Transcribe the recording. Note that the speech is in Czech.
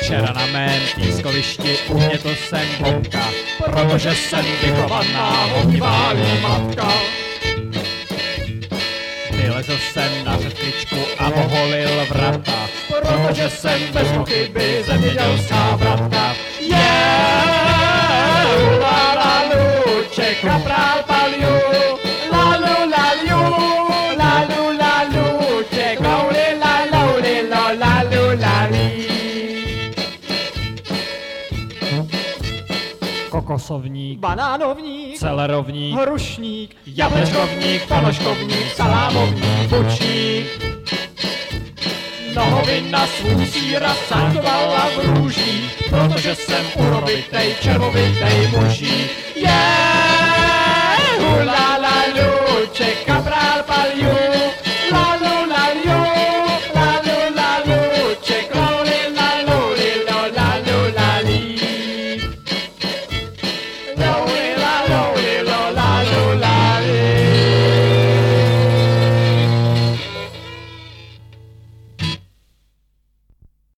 Včera na mém pískovišti umětl jsem bobka, protože jsem vychovaná honivální matka. Vylezl jsem na řetvičku a oholil vrata, protože jsem bez pochyby zemědělská vratka. Kaprál paliu, la lu la liu, la lu la lauli la lauli la la lu la li. Kokosovník, Banánovník, celerovník, hrušník, jablečkovník, ponožkovník, salámovník, bučník. Nohovina svůj síra sankovala v růžích, protože jsem urovitej, červovitej mužík. Yeah!